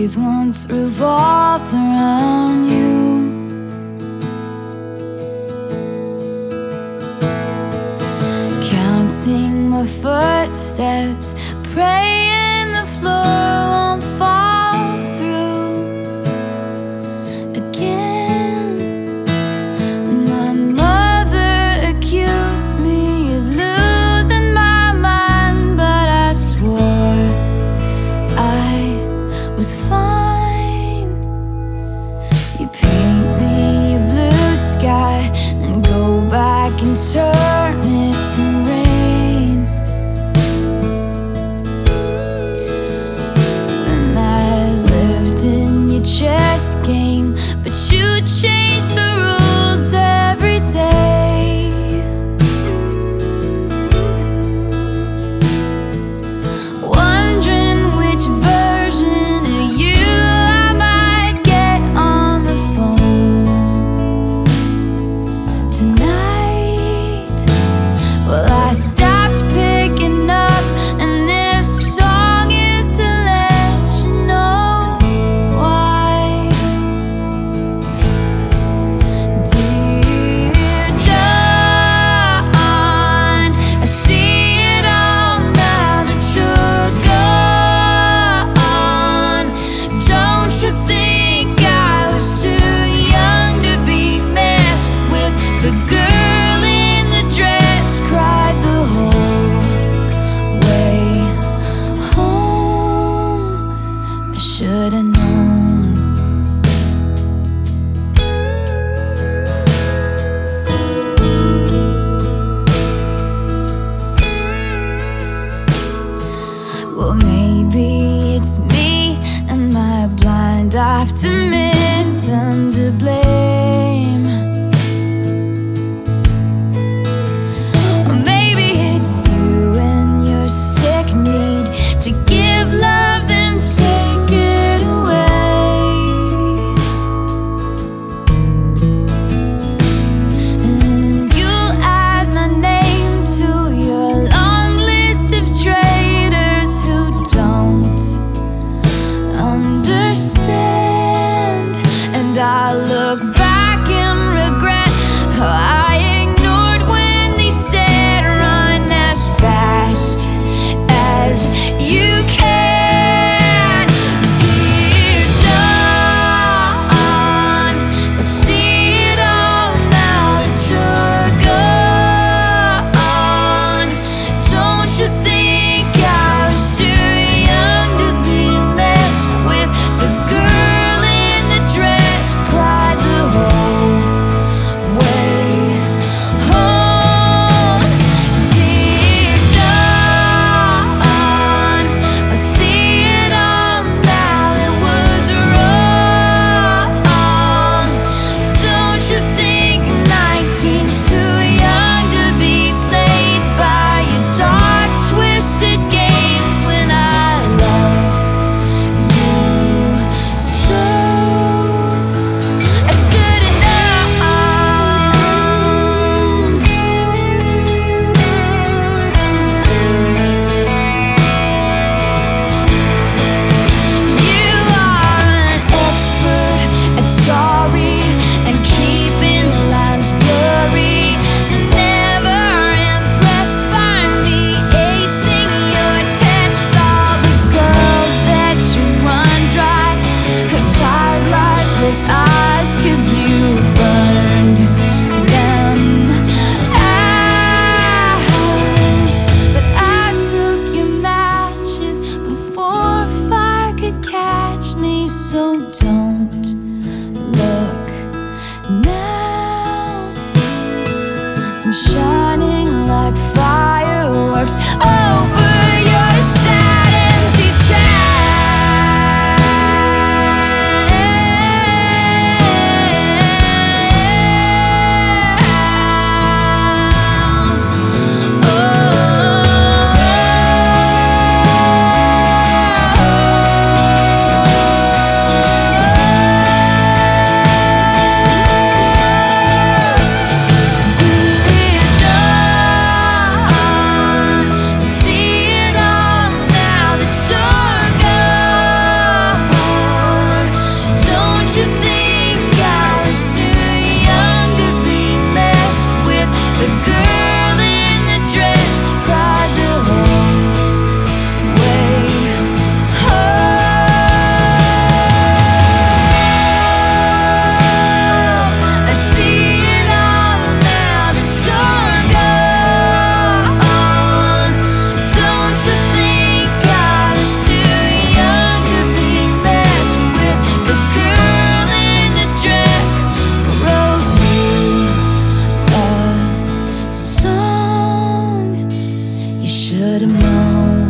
days once revolved around you. Counting the footsteps, praying the floor won't fall. turn it to rain. Lived in your chess game But you changed irmão.